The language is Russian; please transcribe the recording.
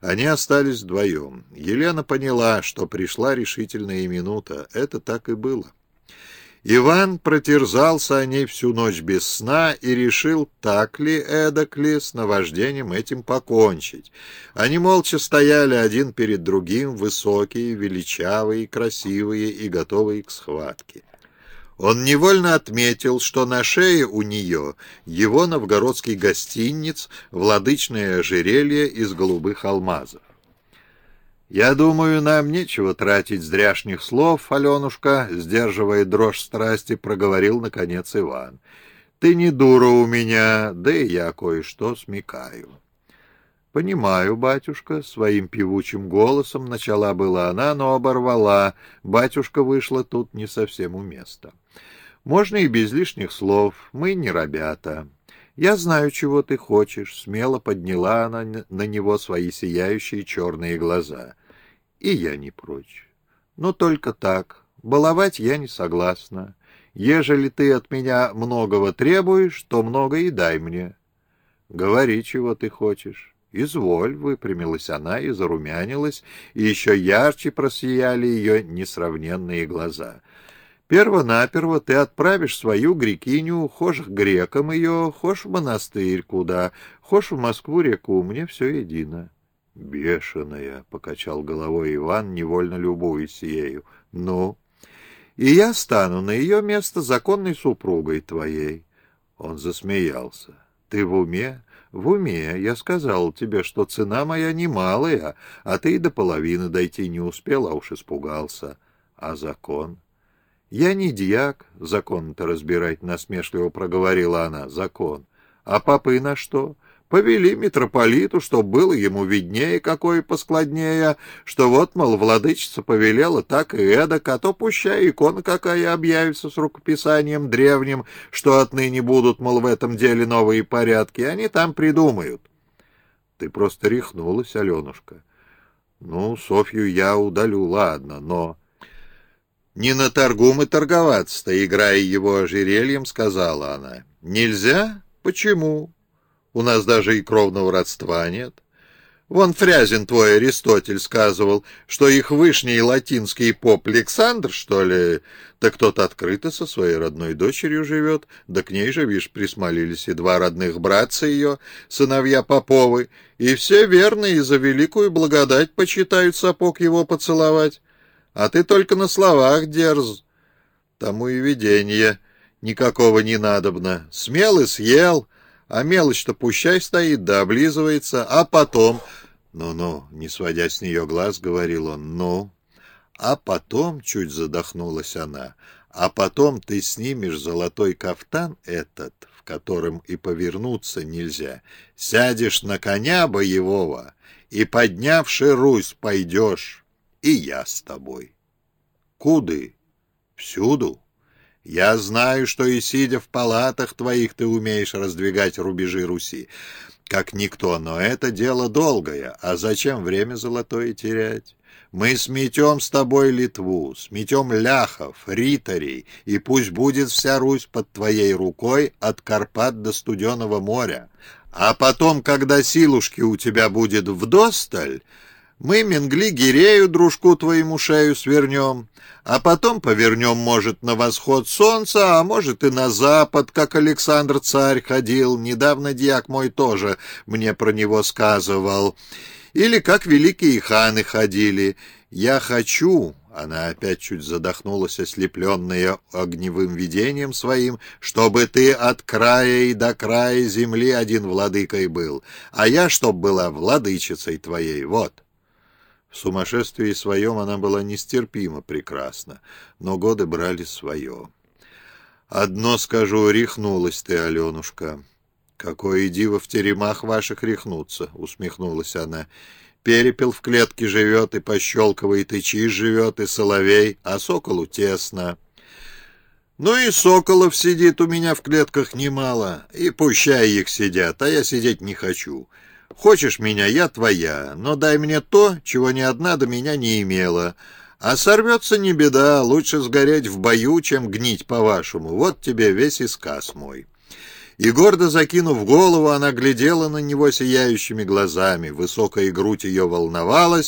Они остались вдвоем. Елена поняла, что пришла решительная минута. Это так и было. Иван протерзался о ней всю ночь без сна и решил, так ли, эдак ли, с наваждением этим покончить. Они молча стояли один перед другим, высокие, величавые, красивые и готовые к схватке. Он невольно отметил, что на шее у нее его новгородский гостиниц, владычное ожерелье из голубых алмазов. «Я думаю, нам нечего тратить зряшних слов, Аленушка», — сдерживая дрожь страсти, проговорил, наконец, Иван. «Ты не дура у меня, да и я кое-что смекаю». «Понимаю, батюшка», — своим певучим голосом начала была она, но оборвала. Батюшка вышла тут не совсем у места. «Можно и без лишних слов. Мы не ребята». «Я знаю, чего ты хочешь», — смело подняла она на него свои сияющие черные глаза. «И я не прочь. Но только так. Баловать я не согласна. Ежели ты от меня многого требуешь, то много и дай мне. Говори, чего ты хочешь». «Изволь», — выпрямилась она и зарумянилась, и еще ярче просияли ее несравненные глаза — Перво-наперво ты отправишь свою грекиню, хошь к грекам ее, хошь в монастырь куда, хошь в Москву-реку, мне все едино. — Бешеная, — покачал головой Иван, невольно любуясь ею. — Ну? — И я стану на ее место законной супругой твоей. Он засмеялся. — Ты в уме? — В уме. Я сказал тебе, что цена моя немалая, а ты и до половины дойти не успел, а уж испугался. А закон? — «Я не дьяк, закон-то разбирать», — насмешливо проговорила она. «Закон. А папы на что?» Повели митрополиту, чтоб было ему виднее, какое поскладнее, что вот, мол, владычица повелела так и эдак, а то пущай икона какая объявится с рукописанием древним, что отныне будут, мол, в этом деле новые порядки, они там придумают. Ты просто рехнулась, Аленушка. Ну, Софью я удалю, ладно, но... «Не на торгу мы торговаться-то», — играя его ожерельем, сказала она. «Нельзя? Почему? У нас даже и кровного родства нет. Вон Фрязин твой Аристотель сказывал, что их вышний латинский поп Александр, что ли, так тот открыто со своей родной дочерью живет, да к ней же, видишь, присмолились и два родных братца ее, сыновья Поповы, и все верные за великую благодать почитают сапог его поцеловать». А ты только на словах дерз. Тому и видение никакого не надобно. Смел и съел, а мелочь-то пущай стоит да облизывается, а потом... Ну-ну, не сводя с нее глаз, говорил он, ну... А потом, чуть задохнулась она, а потом ты снимешь золотой кафтан этот, в котором и повернуться нельзя, сядешь на коня боевого и, поднявши Русь, пойдешь и я с тобой. Куды? Всюду. Я знаю, что и сидя в палатах твоих ты умеешь раздвигать рубежи Руси, как никто, но это дело долгое, а зачем время золотое терять? Мы сметем с тобой Литву, сметем ляхов, ритарей, и пусть будет вся Русь под твоей рукой от Карпат до Студеного моря. А потом, когда силушки у тебя будет вдосталь, мы, Менгли, Гирею, дружку твоему шею свернем, а потом повернем, может, на восход солнца, а может и на запад, как Александр царь ходил. Недавно дьяк мой тоже мне про него сказывал. Или как великие ханы ходили. Я хочу, она опять чуть задохнулась, ослепленная огневым видением своим, чтобы ты от края и до края земли один владыкой был, а я чтоб была владычицей твоей, вот». В сумасшествии своем она была нестерпимо прекрасна, но годы брали свое. «Одно скажу, рехнулась ты, Аленушка». «Какое диво в теремах ваших рехнуться», — усмехнулась она. «Перепел в клетке живет, и пощелкивает, и чиж живет, и соловей, а соколу тесно». «Ну и соколов сидит у меня в клетках немало, и пущай их сидят, а я сидеть не хочу». Хочешь меня, я твоя, но дай мне то, чего ни одна до меня не имела. А сорвется не беда, лучше сгореть в бою, чем гнить по-вашему. Вот тебе весь исказ мой». И гордо закинув голову, она глядела на него сияющими глазами. Высокая грудь ее волновалась,